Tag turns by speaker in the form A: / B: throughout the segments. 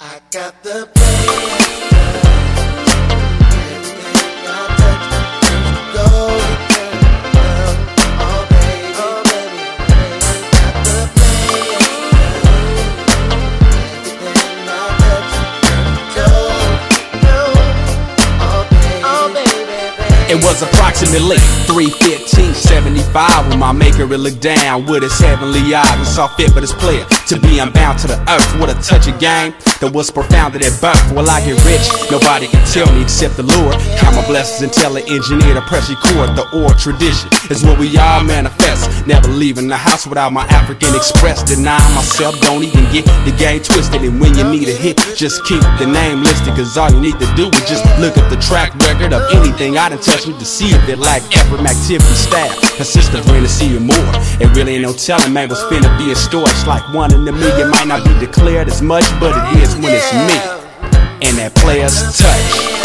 A: I got the.
B: It was approximately 315.75 when my maker looked down with his heavenly eyes and saw fit for this player to be unbound to the earth. What a touch of game that was profounded at birth. Will I get rich? Nobody can tell me except the Lord. Count my blessings and tell the engineer to press record. The oral tradition is what we all manifest. Never leaving the house without my American Express. Deny myself, don't even get the game twisted. And when you need a hit, just keep the name listed. Cause all you need to do is just look at the track record of anything I done touched me to see if it like effort, activity, style. Consistent when to see you more. It really ain't no telling, man, what's finna be in store. It's like one in a million, might not be declared as much, but it is when it's me. And that player's touch.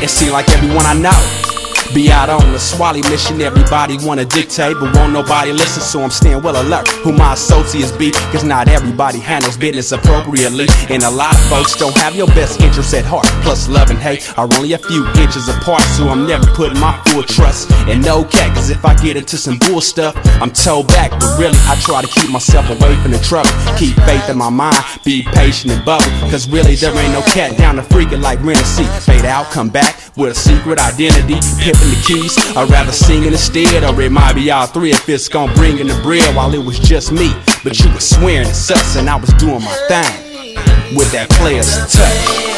B: It seems like everyone I know be out on the Swally mission, everybody wanna dictate, but won't nobody listen, so I'm staying well alert. Who my associates be, cause not everybody handles business appropriately, and a lot of folks don't have your best interests at heart. Plus, love and hate are only a few inches apart, so I'm never putting my full trust in no cat, cause if I get into some bull stuff, I'm told back, but really, I try to keep myself away from the trouble. Keep faith in my mind, be patient and bubble, cause really, there ain't no cat down the freaking like Renaissance. Fade out, come back with a secret identity, pimping the keys. I'd rather sing instead, or it might be all three if it's gonna bring in the bread while it was just me. But you were swearing it's us, and I was doing my thing with that player's touch.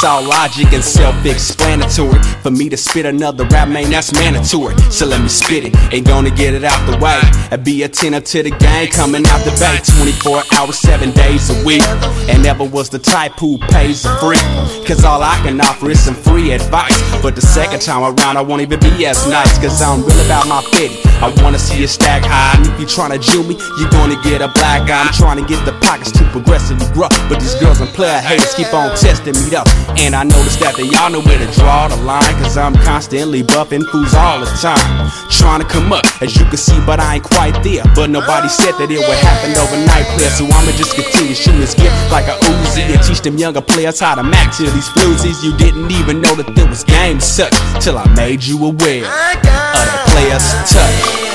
B: It's all logic and self-explanatory. For me to spit another rap, man, that's mandatory. So let me spit it, ain't gonna get it out the way. I be a tenor to the game, coming out the bay. 24 hours, 7 days a week. And never was the type who pays a free. Cause all I can offer is some free advice. But the second time around, I won't even be as nice. Cause I'm real about my fitty. I wanna see you stack high. And if you tryna Jew me, you're gonna get a black eye. I'm trying to get the pockets too progressively rough. But these girls and player haters keep on testing me up. And I noticed that they all know where to draw the line. Cause I'm constantly buffing fools all the time. Trying to come up, as you can see, but I ain't quite there. But nobody said that it would happen overnight, player. So I'ma just continue shooting this gift like a Uzi and teach them younger players how to max to these floozies. You didn't even know that there was games such till I made you aware of the player's touch.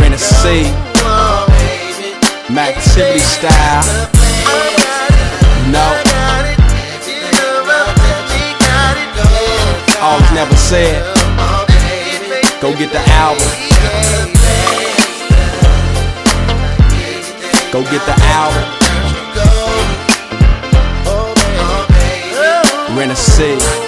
B: Renaissance, Activity style. Know, always never said. Go get the album. Go get the album. Renaissance.